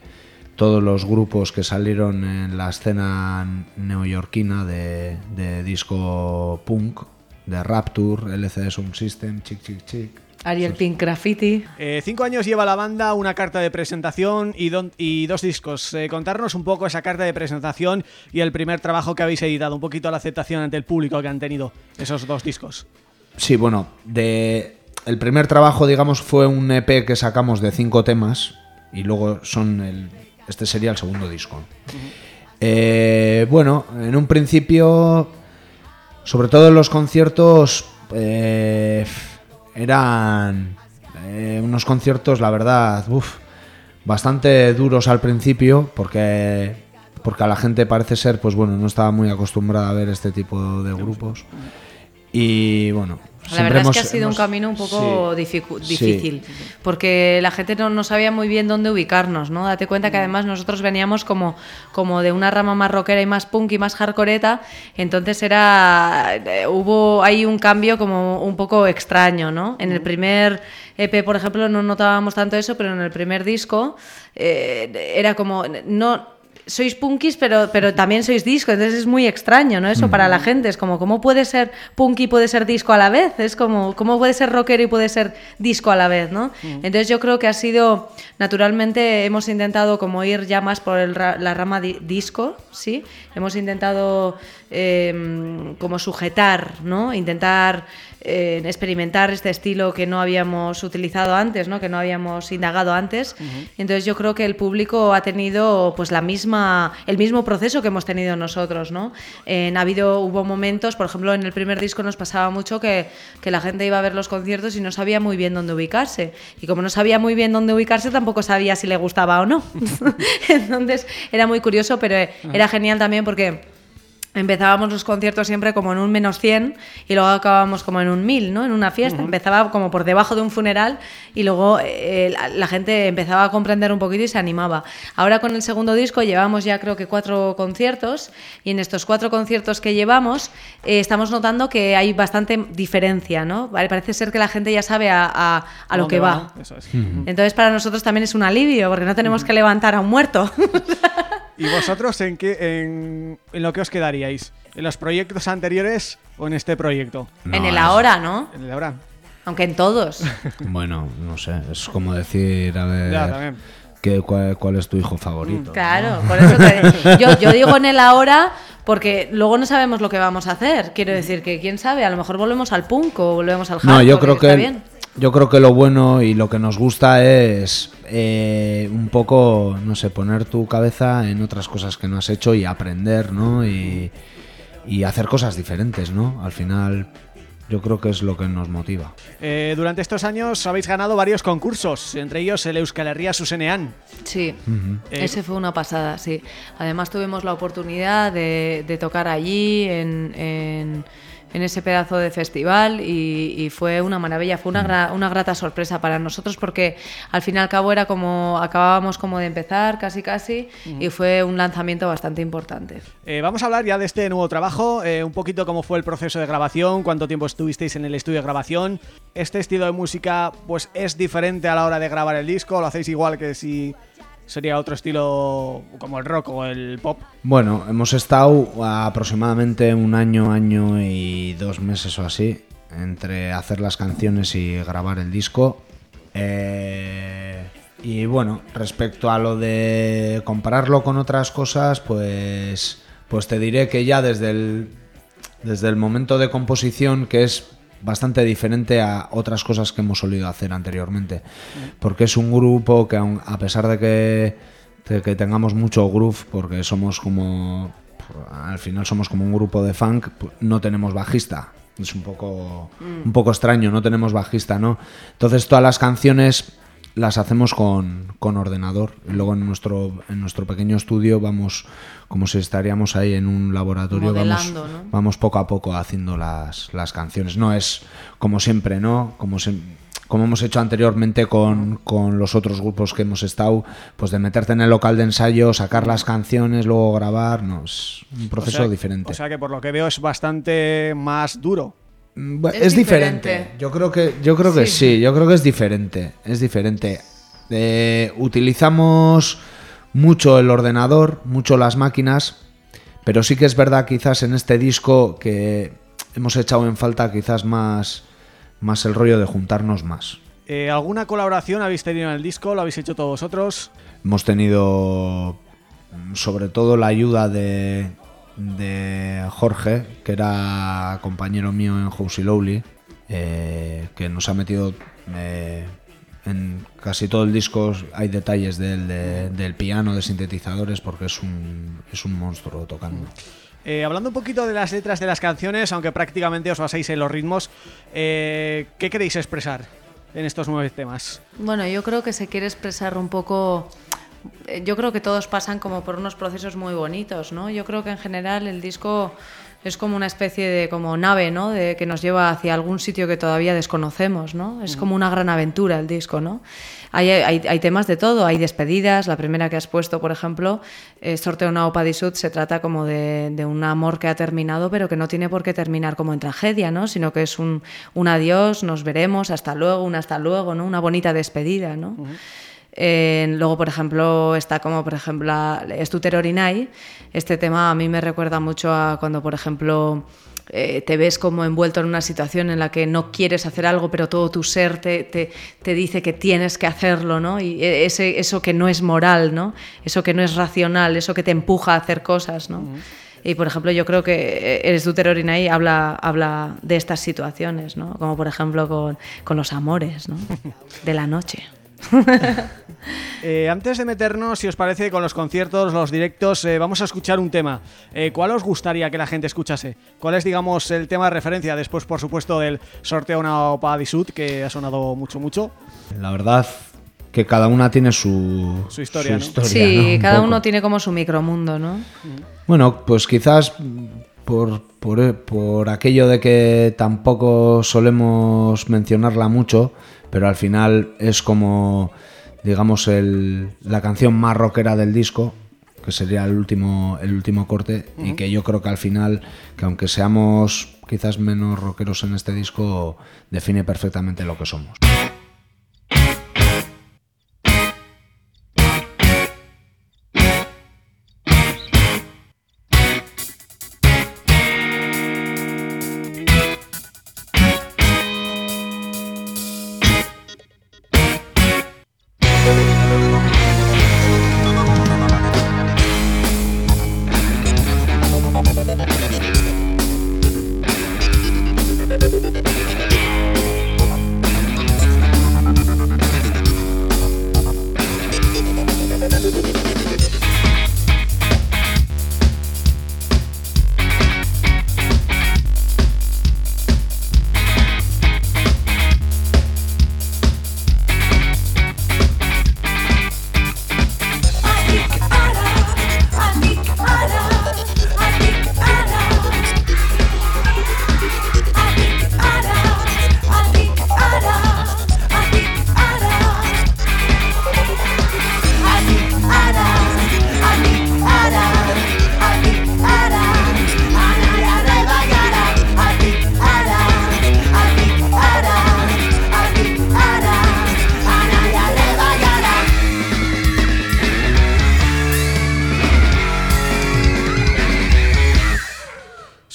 Speaker 7: todos los grupos que salieron en la escena neoyorquina de, de disco punk, de Rapture, LCD Sound System, Chic Chic Chic.
Speaker 5: Ariel Pink Graffiti.
Speaker 1: Eh, cinco años lleva la banda, una carta de presentación y, don, y dos discos. Eh, contarnos un poco esa carta de presentación y el primer trabajo que habéis editado, un poquito la aceptación ante el público que han tenido esos dos discos.
Speaker 7: Sí, bueno, de el primer trabajo, digamos, fue un EP que sacamos de cinco temas y luego son el, este sería el segundo disco. Eh, bueno, en un principio, sobre todo en los conciertos, eh, eran eh, unos conciertos, la verdad, bastante duros al principio, porque porque a la gente parece ser, pues bueno, no estaba muy acostumbrada a ver este tipo de grupos. Y bueno,
Speaker 5: la verdad hemos, es que ha sido hemos, un camino un poco sí, difícil, sí. porque la gente no, no, sabía muy bien dónde ubicarnos, ¿no? Date cuenta que además nosotros veníamos como, como de una rama más rockera y más punk y más hardcoreta, entonces era eh, hubo ahí un cambio como un poco extraño, ¿no? En el primer EP, por ejemplo, no notábamos tanto eso, pero en el primer disco eh, era como no sois punkis, pero, pero también sois disco, entonces es muy extraño, ¿no? Eso para la gente, es como, ¿cómo puede ser punky y puede ser disco a la vez? Es como, ¿cómo puede ser rockero y puede ser disco a la vez, ¿no? Entonces yo creo que ha sido, naturalmente hemos intentado como ir ya más por el ra- la rama di- disco, ¿sí? Hemos intentado eh, como sujetar, ¿no? Intentar eh, experimentar este estilo que no habíamos utilizado antes, ¿no? que no habíamos indagado antes. Entonces yo creo que el público ha tenido pues la misma, el mismo proceso que hemos tenido nosotros. ¿no? En, ha habido, hubo momentos, por ejemplo, en el primer disco nos pasaba mucho que, que la gente iba a ver los conciertos y no sabía muy bien dónde ubicarse. Y como no sabía muy bien dónde ubicarse, tampoco sabía si le gustaba o no. Entonces era muy curioso, pero era genial también porque... Empezábamos los conciertos siempre como en un menos 100 y luego acabábamos como en un 1000, ¿no? En una fiesta. Empezaba como por debajo de un funeral y luego eh, la, la gente empezaba a comprender un poquito y se animaba. Ahora con el segundo disco llevamos ya creo que cuatro conciertos y en estos cuatro conciertos que llevamos eh, estamos notando que hay bastante diferencia, ¿no? Vale, Parece ser que la gente ya sabe a, a- a lo
Speaker 6: ¿Dónde
Speaker 5: que va.
Speaker 6: no? Eso es.
Speaker 5: Entonces para nosotros también es un alivio porque no tenemos que levantar a un muerto.
Speaker 6: ¿Y vosotros en qué en, en lo que os quedaríais? ¿En los proyectos anteriores o en este proyecto?
Speaker 5: en
Speaker 7: No,
Speaker 5: el
Speaker 7: es-
Speaker 5: ahora, ¿no?
Speaker 6: En el ahora.
Speaker 5: Aunque en todos.
Speaker 7: Bueno, no sé, es como decir, a ver,
Speaker 6: Ya, también.
Speaker 7: que, cuál, cuál es tu hijo favorito.
Speaker 5: Claro, por eso te- yo, yo digo en el ahora porque luego no sabemos lo que vamos a hacer. Quiero decir que quién sabe, a lo mejor volvemos al punk o volvemos al hardcore.
Speaker 7: No, yo creo que
Speaker 5: bien.
Speaker 7: yo creo que lo bueno y lo que nos gusta es eh, un poco, no sé, poner tu cabeza en otras cosas que no has hecho y aprender, ¿no? Y, y hacer cosas diferentes, ¿no? Al final, yo creo que es lo que nos motiva.
Speaker 6: Eh, durante estos años habéis ganado varios concursos, entre ellos el Euskal Herria Susenean.
Speaker 5: Sí,
Speaker 6: Eh,
Speaker 5: ese fue una pasada, sí. Además tuvimos la oportunidad de, de tocar allí en, en- en ese pedazo de festival y, y fue una maravilla, fue una, gra- una grata sorpresa para nosotros porque al fin y al cabo era como, acabábamos como de empezar casi casi y fue un lanzamiento bastante importante.
Speaker 6: Eh, vamos a hablar ya de este nuevo trabajo, eh, un poquito cómo fue el proceso de grabación, cuánto tiempo estuvisteis en el estudio de grabación. Este estilo de música pues es diferente a la hora de grabar el disco, lo hacéis igual que si sería otro estilo como el rock o el pop.
Speaker 7: Bueno, hemos estado aproximadamente un año, año y dos meses o así entre hacer las canciones y grabar el disco. Eh, y bueno, respecto a lo de compararlo con otras cosas, pues, pues te diré que ya desde el, desde el momento de composición, que es bastante diferente a otras cosas que hemos solido hacer anteriormente. Porque es un grupo que aun- a pesar de que, de que tengamos mucho groove, porque somos como... Al final somos como un grupo de funk, pu- no tenemos bajista. Es un poco, un poco extraño, no tenemos bajista, ¿no? Entonces todas las canciones las hacemos con, con ordenador. Luego en nuestro, en nuestro pequeño estudio vamos, como si estaríamos ahí en un laboratorio, vamos,
Speaker 5: ¿no?
Speaker 7: vamos poco a poco haciendo las, las canciones. No es como siempre, ¿no? Como, se- como hemos hecho anteriormente con, con los otros grupos que hemos estado, pues de meterte en el local de ensayo, sacar las canciones, luego grabar, no, es un proceso
Speaker 6: O sea-
Speaker 7: diferente.
Speaker 6: O sea que por lo que veo es bastante más duro.
Speaker 7: Mm,
Speaker 5: Es
Speaker 7: Es, diferente.
Speaker 5: diferente.
Speaker 7: Yo creo que yo creo que sí. yo creo que es diferente, es diferente. Eh, utilizamos mucho el ordenador, mucho las máquinas, pero sí que es verdad quizás en este disco que hemos echado en falta quizás más más el rollo de juntarnos más.
Speaker 6: Eh, ¿Alguna colaboración habéis tenido en el disco? ¿Lo habéis hecho todos vosotros?
Speaker 7: Hemos tenido mm, sobre todo la ayuda de, de Jorge, que era compañero mío en Housey Lowly, eh, que nos ha metido eh, en casi todo el disco. Hay detalles del, de- del piano, de sintetizadores, porque es un, es un monstruo tocando.
Speaker 6: Eh, hablando un poquito de las letras de las canciones, aunque prácticamente os basáis en los ritmos, eh, ¿qué queréis expresar en estos nueve temas?
Speaker 5: Bueno, yo creo que se quiere expresar un poco. Eh, Yo creo que todos pasan como por unos procesos muy bonitos, ¿no? Yo creo que en general el disco es como una especie de como nave, ¿no? De, que nos lleva hacia algún sitio que todavía desconocemos, ¿no? Es como una gran aventura el disco, ¿no? Hay, hay, hay temas de todo, hay despedidas, la primera que has puesto, por ejemplo, eh, Sorteo una Opa Disut, se trata como de, de un amor que ha terminado, pero que no tiene por qué terminar como en tragedia, ¿no? Sino que es un, un adiós, nos veremos, hasta luego, un hasta luego, ¿no? Una bonita despedida, ¿no? Eh, luego, por ejemplo, está como, por ejemplo, Estuter Orinai. Este tema a mí me recuerda mucho a cuando, por ejemplo, eh, te ves como envuelto en una situación en la que no quieres hacer algo, pero todo tu ser te, te- te dice que tienes que hacerlo, ¿no? Y e- ese, eso que no es moral, ¿no? Eso que no es racional, eso que te empuja a hacer cosas, ¿no? Y por ejemplo, yo creo que el Stutter Orinai habla, habla de estas situaciones, ¿no? Como por ejemplo con, con los amores, ¿no? De la noche.
Speaker 1: Eh, antes de meternos, si os parece, con los conciertos, los directos, eh, vamos a escuchar un tema. Eh, ¿Cuál os gustaría que la gente escuchase? ¿Cuál es, digamos, el tema de referencia? Después, por supuesto, del sorteo una Opa Disut, que ha sonado mucho, mucho.
Speaker 7: La verdad que cada una tiene su,
Speaker 1: Su historia, ¿no?
Speaker 5: sí, cada
Speaker 7: poco.
Speaker 5: uno tiene como su micromundo, ¿no?
Speaker 7: Bueno, pues quizás por, por, por aquello de que tampoco solemos mencionarla mucho, pero al final es como, digamos, el, la canción más rockera del disco, que sería el último, el último corte, y que yo creo que al final, que aunque seamos quizás menos rockeros en este disco, define perfectamente lo que somos.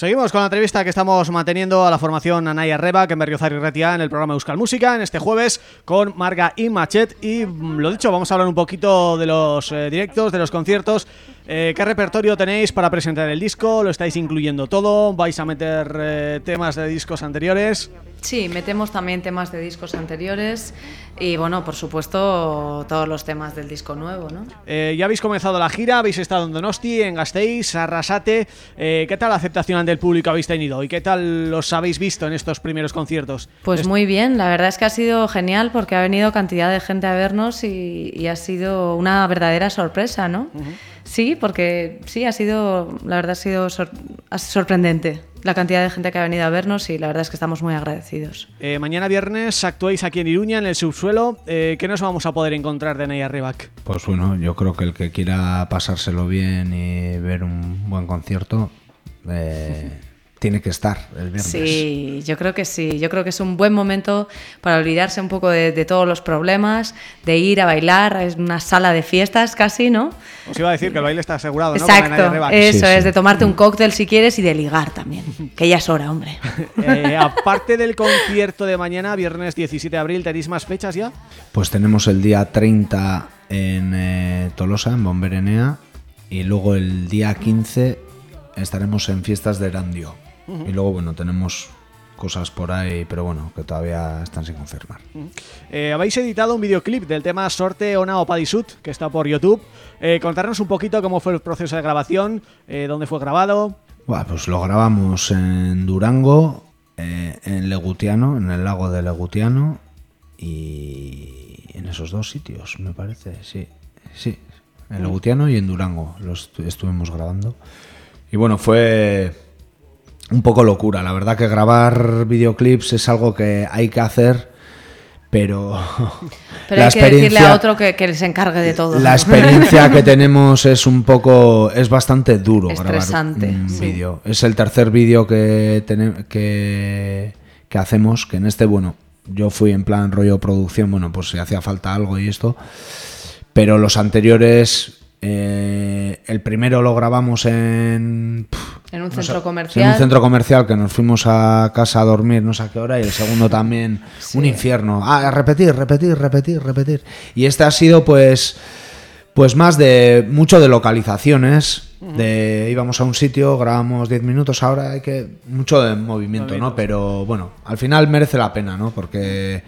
Speaker 1: Seguimos con la entrevista que estamos manteniendo a la formación Anaya Reba, que en Berriozar y Retia, en el programa Euskal Música, en este jueves, con Marga y Machet. Y mm, lo dicho, vamos a hablar un poquito de los eh, directos, de los conciertos. Eh, ¿Qué repertorio tenéis para presentar el disco? ¿Lo estáis incluyendo todo? ¿Vais a meter eh, temas de discos anteriores?
Speaker 5: Sí, metemos también temas de discos anteriores y bueno, por supuesto, todos los temas del disco nuevo, ¿no?
Speaker 1: Eh, ya habéis comenzado la gira, habéis estado en Donosti, en Gasteiz, Arrasate. Eh, ¿Qué tal la aceptación del público habéis tenido? ¿Y qué tal los habéis visto en estos primeros conciertos?
Speaker 5: Pues muy bien, la verdad es que ha sido genial porque ha venido cantidad de gente a vernos y, y ha sido una verdadera sorpresa, ¿no? Sí, porque sí, ha sido, la verdad ha sido sor- ha sido sorprendente la cantidad de gente que ha venido a vernos y la verdad es que estamos muy agradecidos.
Speaker 1: Eh, mañana viernes actuáis aquí en Iruña, en el subsuelo. Eh, ¿Qué nos vamos a poder encontrar de Naya Rebac?
Speaker 7: Pues bueno, yo creo que el que quiera pasárselo bien y ver un buen concierto eh, tiene que estar el viernes.
Speaker 5: Sí, yo creo que sí. Yo creo que es un buen momento para olvidarse un poco de, de todos los problemas, de ir a bailar. Es una sala de fiestas casi, ¿no?
Speaker 1: Os iba a decir que el baile está asegurado, ¿no?
Speaker 5: Exacto.
Speaker 1: Rebac.
Speaker 5: Eso
Speaker 7: Sí, sí.
Speaker 5: es, de tomarte un cóctel si quieres y de ligar también. Que ya es hora, hombre.
Speaker 1: Eh, aparte del concierto de mañana, viernes 17 de abril, ¿tenéis más fechas ya?
Speaker 7: Pues tenemos el día 30 en eh, Tolosa, en Bomberenea, y luego el día 15 estaremos en fiestas de Erandio. Y luego, bueno, tenemos cosas por ahí, pero bueno, que todavía están sin confirmar.
Speaker 1: Eh, habéis editado un videoclip del tema Sorte Ona o Padisut, que está por YouTube. Eh, contarnos un poquito cómo fue el proceso de grabación, eh, dónde fue grabado.
Speaker 7: Buah, pues lo grabamos en Durango, eh, en Legutiano, en el lago de Legutiano, y en esos dos sitios, me parece, sí. Sí, en Legutiano y en Durango los estu- estuvimos grabando. Y bueno, fue un poco locura. La verdad que grabar videoclips es algo que hay que hacer, pero,
Speaker 5: Pero hay que decirle a otro que, que se encargue de todo.
Speaker 7: la experiencia que tenemos es un poco, es bastante duro
Speaker 5: Estresante,
Speaker 7: grabar un
Speaker 5: sí.
Speaker 7: vídeo. Es el tercer vídeo que, que, que hacemos, que en este, bueno, yo fui en plan rollo producción, bueno, pues si hacía falta algo y esto. pero los anteriores, eh, el primero lo grabamos en...
Speaker 5: En un
Speaker 7: no
Speaker 5: centro
Speaker 7: sé,
Speaker 5: comercial.
Speaker 7: En un centro comercial que nos fuimos a casa a dormir no sé a qué hora y el segundo también un infierno. Ah, repetir, repetir, repetir, repetir. Y este ha sido pues pues más de mucho de localizaciones. De íbamos a un sitio, grabamos 10 minutos, ahora hay que mucho de movimiento, ¿no? Pero bueno, al final merece la pena, ¿no? Porque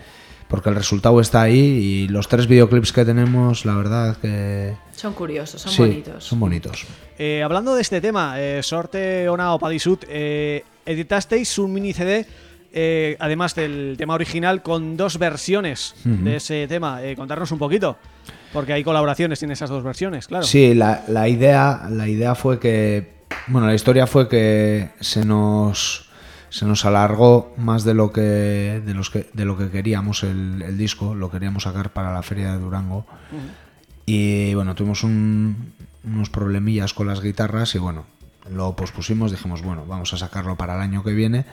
Speaker 7: porque el resultado está ahí y los tres videoclips que tenemos, la verdad que
Speaker 5: Son curiosos, son
Speaker 7: sí,
Speaker 5: bonitos.
Speaker 7: son bonitos.
Speaker 1: Eh, hablando de este tema, eh, Sorte Ona o Padisut, eh, editasteis un mini CD, eh, además del tema original, con dos versiones de ese tema. Eh, contarnos un poquito, porque hay colaboraciones en esas dos versiones, claro.
Speaker 7: Sí, la, la idea, la idea fue que, bueno, la historia fue que se nos se nos alargó más de lo que de los que de lo que queríamos el, el disco, lo queríamos sacar para la feria de Durango. Y bueno, tuvimos un- unos problemillas con las guitarras y bueno, lo pospusimos, dijimos, bueno, vamos a sacarlo para el año que viene.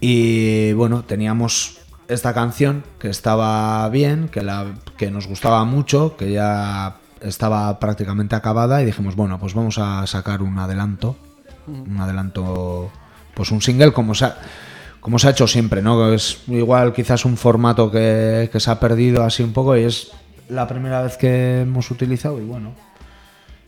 Speaker 7: Y bueno, teníamos esta canción que estaba bien, que, la, que nos gustaba mucho, que ya estaba prácticamente acabada y dijimos, bueno, pues vamos a sacar un adelanto, un adelanto, pues un single como se ha, como se ha hecho siempre, ¿no? Es igual quizás un formato que, que se ha perdido así un poco y es la primera vez que hemos utilizado y bueno,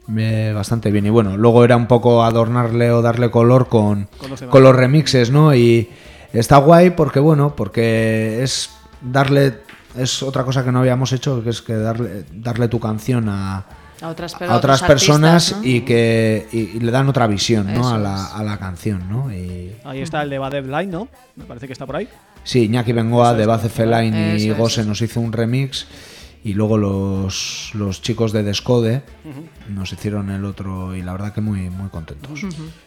Speaker 7: me- bastante bien. Y bueno, luego era un poco adornarle o darle color con,
Speaker 1: Con los demás.
Speaker 7: con los remixes, ¿no? Y está guay porque, bueno, porque es darle. Es otra cosa que no habíamos hecho, que es que darle, darle tu canción a,
Speaker 5: A otras,
Speaker 7: a otras
Speaker 5: otros
Speaker 7: personas
Speaker 5: artistas, ¿no?
Speaker 7: y que y, y le dan otra visión, ¿no? A la, a la canción, ¿no? Y,
Speaker 1: Ahí está el de Bad Line, ¿no? Me parece que está por ahí.
Speaker 7: Sí, Iñaki Bengoa de Bace Feline y. Gose nos hizo un remix y luego los, los chicos de Descode nos hicieron el otro y la verdad que muy, muy contentos.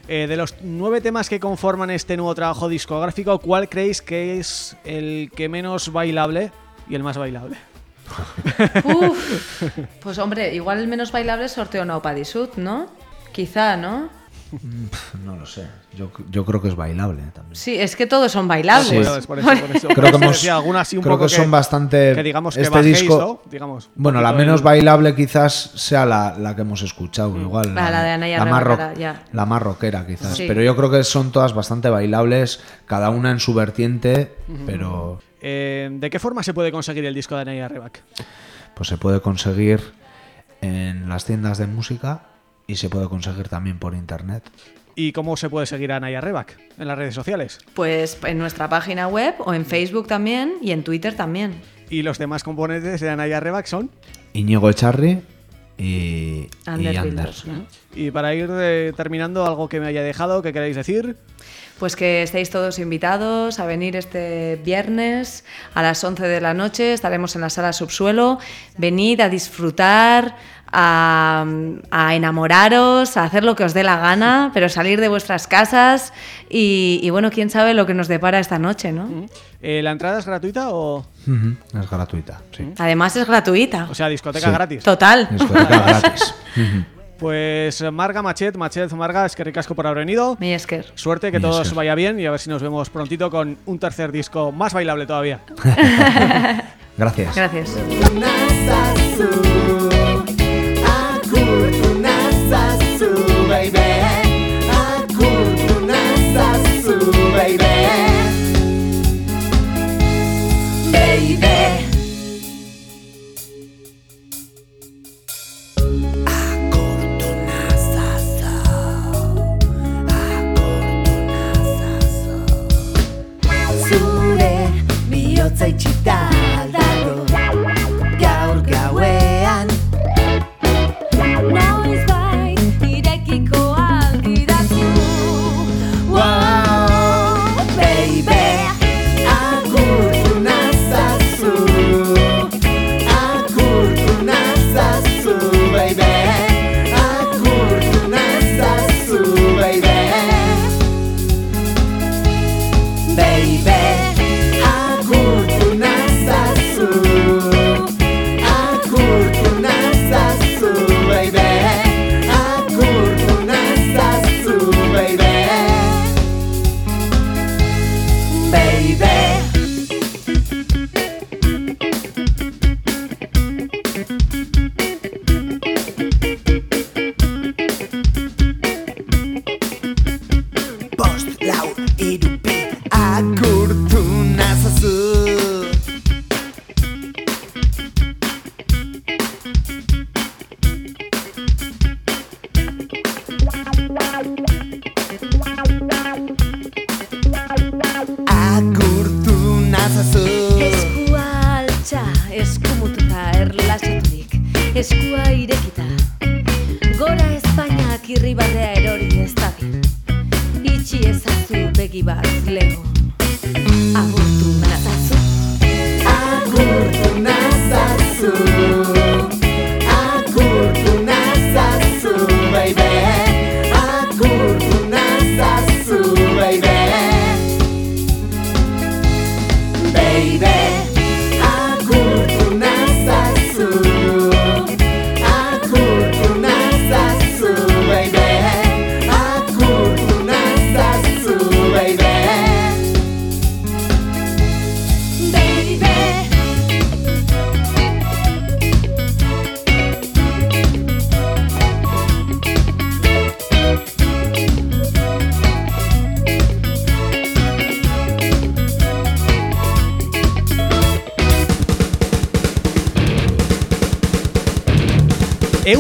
Speaker 1: Eh, de los nueve temas que conforman este nuevo trabajo discográfico, ¿cuál creéis que es el que menos bailable y el más bailable?
Speaker 5: Uf, pues hombre, igual el menos bailable es Sorteo No Padisut, ¿no? Quizá, ¿no?
Speaker 7: No lo sé, yo, yo creo que es bailable también.
Speaker 5: Sí, es que todos son bailables.
Speaker 7: Sí.
Speaker 1: Bueno, es por eso, por eso.
Speaker 7: Creo que hemos-
Speaker 1: sí, un
Speaker 7: creo
Speaker 1: poco
Speaker 7: que son bastante-
Speaker 1: Que digamos que
Speaker 7: este
Speaker 1: bajéis,
Speaker 7: disco-
Speaker 1: ¿no? Digamos,
Speaker 7: Bueno, la menos
Speaker 1: el-
Speaker 7: bailable quizás sea la, la que hemos escuchado, igual.
Speaker 5: Ah, la de Anaya
Speaker 7: la más,
Speaker 5: Rebarrera,
Speaker 7: rock-
Speaker 5: ya.
Speaker 7: la más rockera quizás.
Speaker 5: Sí.
Speaker 7: Pero yo creo que son todas bastante bailables, cada una en su vertiente, pero
Speaker 1: Eh, ¿De qué forma se puede conseguir el disco de Anaya Reback?
Speaker 7: pues se puede conseguir en las tiendas de música y se puede conseguir también por internet.
Speaker 1: ¿Y cómo se puede seguir a Anaya Reback en las redes sociales?
Speaker 5: Pues en nuestra página web o en Facebook también y en Twitter también.
Speaker 1: Y los demás componentes de Anaya Reback son...
Speaker 7: Íñigo Echarri y,
Speaker 5: Ander
Speaker 7: y Ander.
Speaker 5: Builders, ¿no?
Speaker 1: Y para ir eh, terminando, algo que me haya dejado, que queráis decir?
Speaker 5: Pues que estéis todos invitados a venir este viernes a las 11 de la noche. Estaremos en la sala subsuelo. Venid a disfrutar, a, a enamoraros, a hacer lo que os dé la gana, pero salir de vuestras casas y, y bueno, quién sabe lo que nos depara esta noche, ¿no?
Speaker 1: Eh, ¿La entrada es gratuita o...?
Speaker 7: Es gratuita, sí.
Speaker 5: Además es gratuita.
Speaker 1: O sea, discoteca
Speaker 7: Sí.
Speaker 1: gratis?
Speaker 5: Total.
Speaker 7: Discoteca gratis.
Speaker 1: Pues Marga Machet, Machet Marga, es que ricasco por haber venido.
Speaker 5: Mi esker.
Speaker 1: Suerte, que
Speaker 7: Mi
Speaker 1: todo os
Speaker 7: esker.
Speaker 1: vaya bien y a ver si nos vemos prontito con un tercer disco más bailable todavía.
Speaker 7: Gracias.
Speaker 5: Gracias.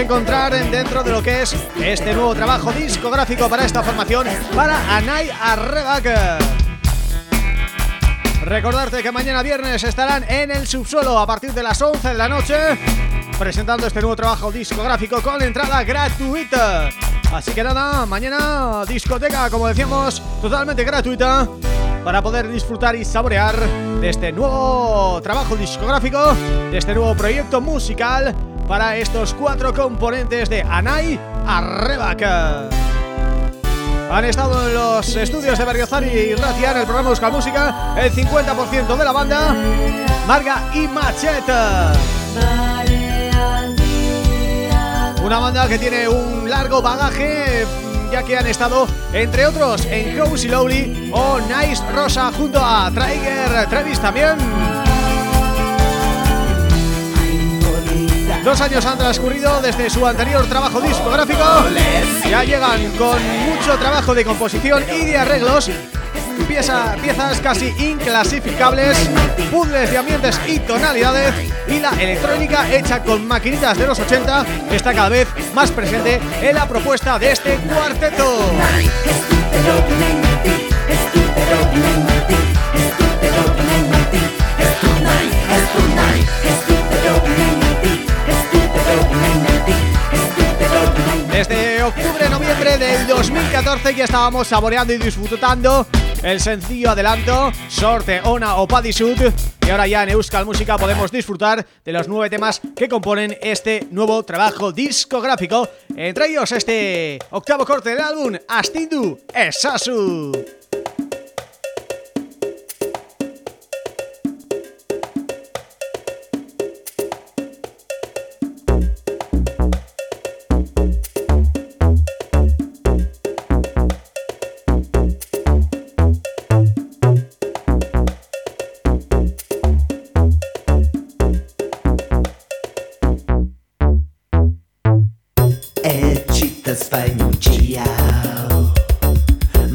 Speaker 1: Encontrar en- dentro de lo que es este nuevo trabajo discográfico para esta formación, para Anay Arrebak. Recordarte que mañana viernes estarán en el subsuelo a partir de las 11 de la noche presentando este nuevo trabajo discográfico con entrada gratuita. Así que nada, mañana discoteca, como decíamos, totalmente gratuita para poder disfrutar y saborear de este nuevo trabajo discográfico, de este nuevo proyecto musical para estos cuatro componentes de Anay Arrebak. Han estado en los estudios de Berriozar y Ratia en el programa Busca Música el 50% de la banda Marga y Macheta. Una banda que tiene un largo bagaje ya que han estado, entre otros, en Cozy Lowly o Nice Rosa junto a Traiger Trevis también. Dos años han transcurrido desde su anterior trabajo discográfico. Ya llegan con mucho trabajo de composición y de arreglos. Pieza, piezas casi inclasificables, puzzles de ambientes y tonalidades y la electrónica hecha con maquinitas de los 80 está cada vez más presente en la propuesta de este cuarteto. Octubre-noviembre del 2014 ya estábamos saboreando y disfrutando el sencillo adelanto Sorte, Ona o Padisud y ahora ya en Euskal Música podemos disfrutar de los nueve temas que componen este nuevo trabajo discográfico. Entre ellos este octavo corte del álbum Astindu Esasu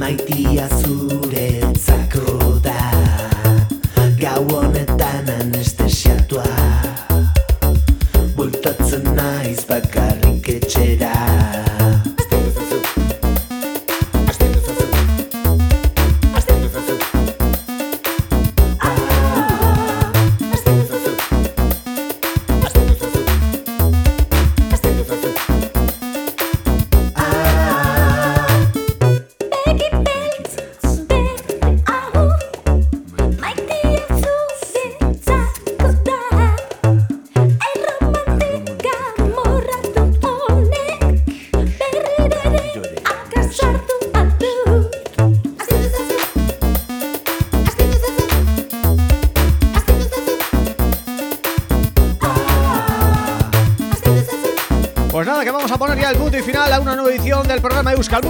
Speaker 8: Maitia zuretzako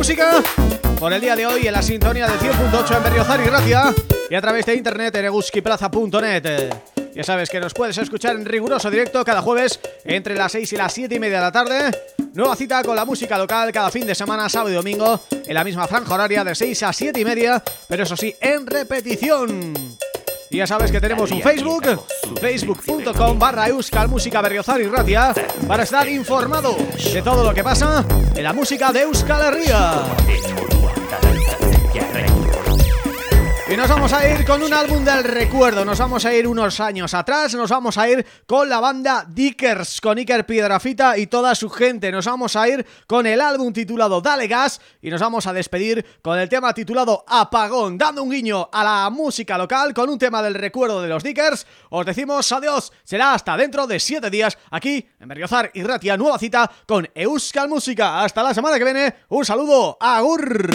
Speaker 1: Música Por el día de hoy en la sintonía del 100.8 en Berriozar y Gracia Y a través de internet en eguskiplaza.net Ya sabes que nos puedes escuchar en riguroso directo cada jueves entre las 6 y las 7 y media de la tarde. Nueva cita con la música local cada fin de semana, sábado y domingo En la misma franja horaria de 6 a 7 y media Pero eso sí, en repetición ya sabes que tenemos un Facebook, facebook.com barra Euskal Música Berriozar y Ratia, para estar informado de todo lo que pasa en la música de Euskal Herria. Y nos vamos a ir con un álbum del recuerdo, nos vamos a ir unos años atrás, nos vamos a ir con la banda Dickers, con Iker Piedrafita y toda su gente, nos vamos a ir con el álbum titulado Dale Gas y nos vamos a despedir con el tema titulado Apagón, dando un guiño a la música local con un tema del recuerdo de los Dickers. Os decimos adiós, será hasta dentro de siete días aquí en Berriozar y Ratia, nueva cita con Euskal Música. Hasta la semana que viene, un saludo, agur.